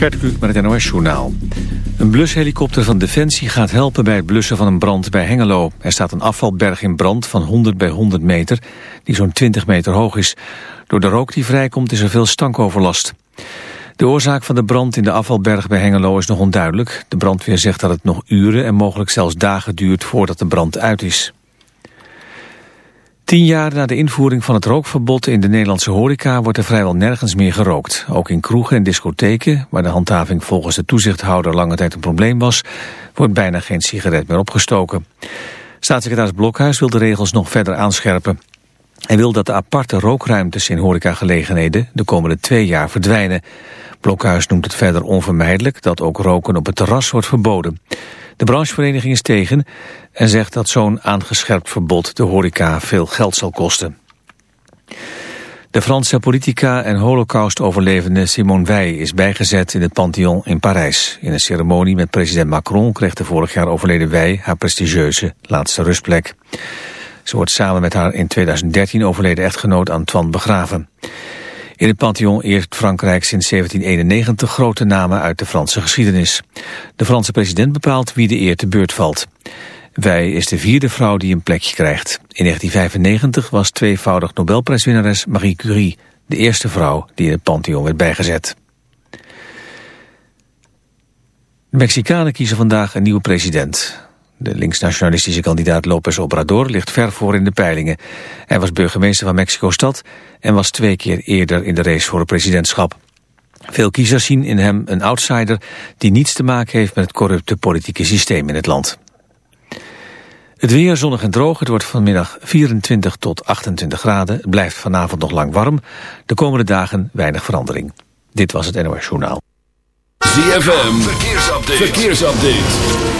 Gert Kluk met het NOS Journaal. Een blushelikopter van Defensie gaat helpen bij het blussen van een brand bij Hengelo. Er staat een afvalberg in brand van 100 bij 100 meter, die zo'n 20 meter hoog is. Door de rook die vrijkomt is er veel stankoverlast. De oorzaak van de brand in de afvalberg bij Hengelo is nog onduidelijk. De brandweer zegt dat het nog uren en mogelijk zelfs dagen duurt voordat de brand uit is. Tien jaar na de invoering van het rookverbod in de Nederlandse horeca wordt er vrijwel nergens meer gerookt. Ook in kroegen en discotheken, waar de handhaving volgens de toezichthouder lange tijd een probleem was, wordt bijna geen sigaret meer opgestoken. Staatssecretaris Blokhuis wil de regels nog verder aanscherpen. Hij wil dat de aparte rookruimtes in horecagelegenheden de komende twee jaar verdwijnen. Blokhuis noemt het verder onvermijdelijk dat ook roken op het terras wordt verboden. De branchevereniging is tegen en zegt dat zo'n aangescherpt verbod de horeca veel geld zal kosten. De Franse politica en holocaust-overlevende Simone Weil is bijgezet in het Pantheon in Parijs. In een ceremonie met president Macron kreeg de vorig jaar overleden Weil haar prestigieuze laatste rustplek. Ze wordt samen met haar in 2013 overleden echtgenoot Antoine begraven. In het Pantheon eert Frankrijk sinds 1791 grote namen uit de Franse geschiedenis. De Franse president bepaalt wie de eer te beurt valt. Wij is de vierde vrouw die een plekje krijgt. In 1995 was tweevoudig Nobelprijswinnares Marie Curie de eerste vrouw die in het Pantheon werd bijgezet. De Mexicanen kiezen vandaag een nieuwe president. De linksnationalistische kandidaat López Obrador ligt ver voor in de peilingen. Hij was burgemeester van Mexico-stad en was twee keer eerder in de race voor het presidentschap. Veel kiezers zien in hem een outsider die niets te maken heeft met het corrupte politieke systeem in het land. Het weer zonnig en droog. Het wordt vanmiddag 24 tot 28 graden. Blijft vanavond nog lang warm. De komende dagen weinig verandering. Dit was het NOS Journaal. ZFM, verkeersupdate. verkeersupdate.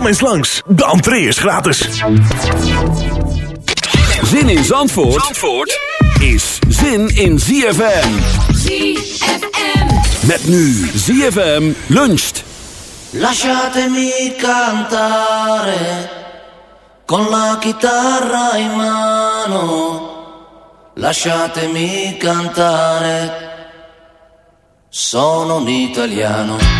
Kom eens langs, de entree is gratis. Zin in Zandvoort, Zandvoort is zin in ZFM. ZFM. Met nu ZFM luncht. Lasciatemi cantare con la chitarra in mano. Lasciatemi cantare. Sono un italiano.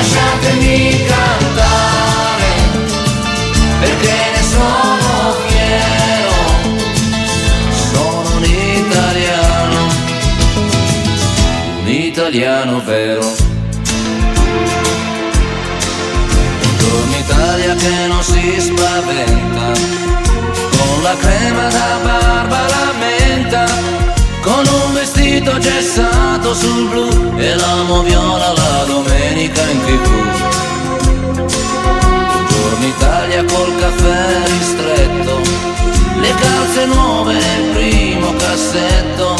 lasciatemi cantare, perché ne sono fiero, sono un italiano, un italiano vero. Buongiorno Italia che non si spaventa, con la crema da bar vestito gessato sul blu e l'amo viola la domenica in tv. Buongiorno Italia col caffè ristretto, le calze nuove nel primo cassetto,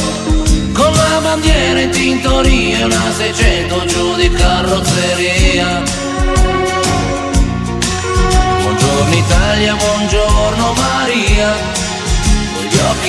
con la bandiera in tintoria e una 600 giù di carrozzeria. Buongiorno Italia, buongiorno Maria,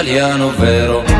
italiano vero.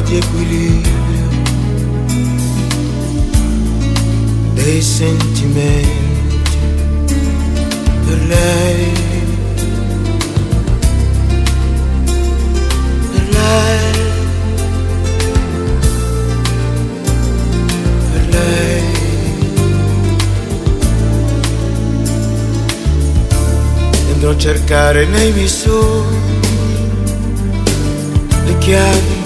di equilibrio dei sentimenti per lei, per lei, per lei. E cercare nei miei sogni le chiavi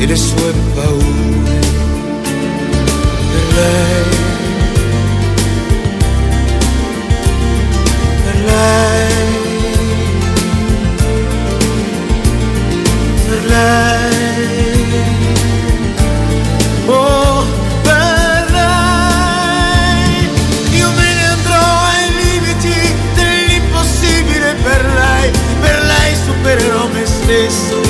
e le sue paure. Per lei, per lei, per lei, oh per lei, io me ne andrò ai limiti dell'impossibile per lei, per lei supererò me stesso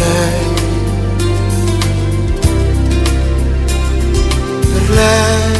Verlei, verlei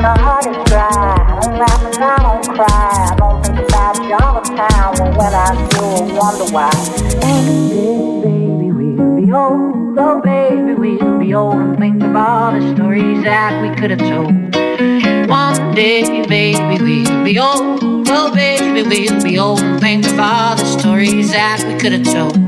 my heart is dry. I I don't cry. I don't think about time. When I wonder why. Baby, we'll be old. Oh, baby, we'll be old. And think of all the stories that we could have told. One day, baby, we'll be old. Oh, baby, we'll be old. And think of all the stories that we could have told.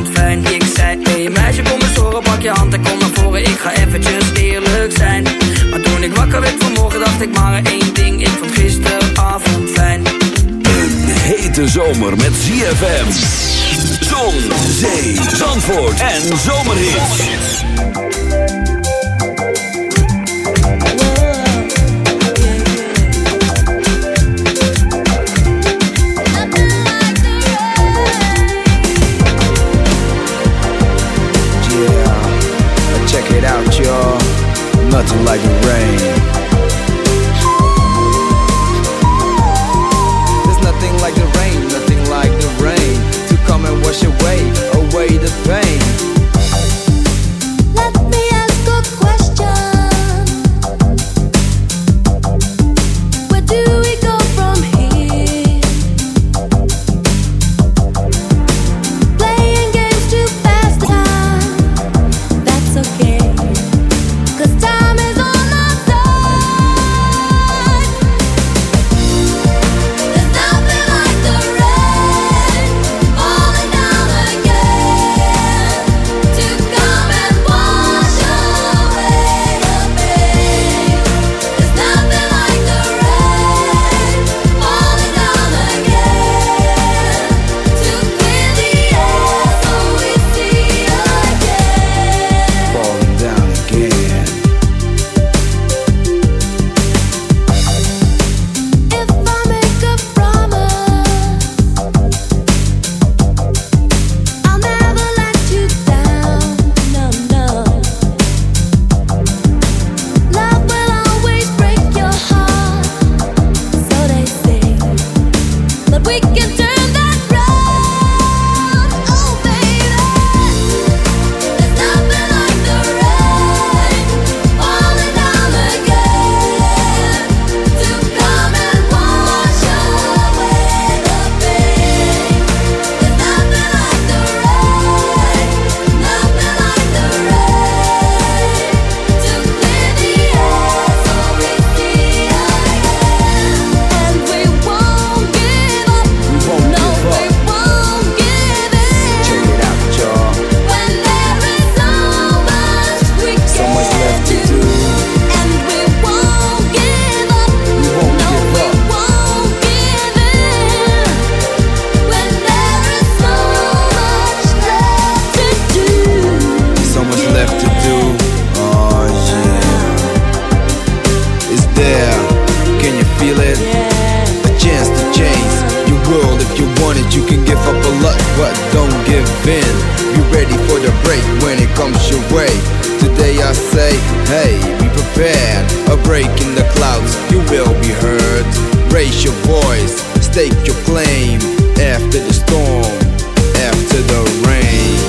Ik zei, hey meisje, kom eens horen, pak je hand en kom naar voren. Ik ga eventjes eerlijk zijn. Maar toen ik wakker werd vanmorgen, dacht ik maar één ding. Ik vond gisteravond fijn. Een hete zomer met ZFM. Zon, zee, zandvoort en zomerhits. Nothing like the rain. in. Be ready for the break when it comes your way. Today I say, hey, be prepared. A break in the clouds, you will be heard. Raise your voice, stake your claim. After the storm, after the rain.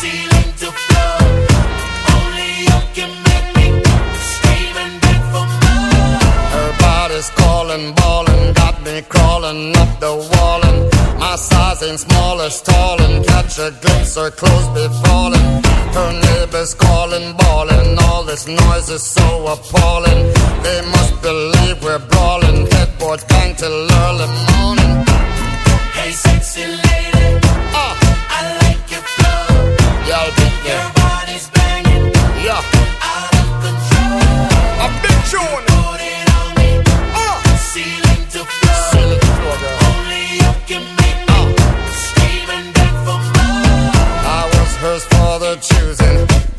Ceiling to floor. Only you can make me scream and beg for more. Her body's calling, ballin', got me crawling up the wall and my size ain't small tall and catch a glimpse, her clothes be falling. Her neighbors calling, bawling, all this noise is so appalling. They must believe we're brawling, headboards bang till early morning. Hey, sexy lady, beat. Your body's banging, Yeah, out of control. a big tune. Put it on me, uh. ceiling to floor. seal it, floor, girl. Only you can make me uh. scream and beg for more. I was hers for the choosing.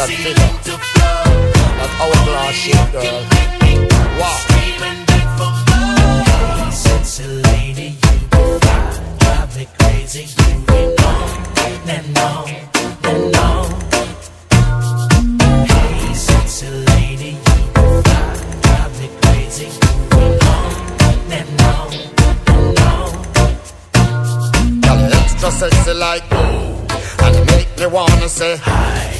That to that hourglass shape, girl. Wow. Scream and beg for more. Hey, sexy lady, you be fine. Drive me crazy, you ain't on and on and on. Hey, sexy lady, you be fine. Drive me crazy, you ain't on and on and on. Girl, you extra sexy like and make me wanna say hi.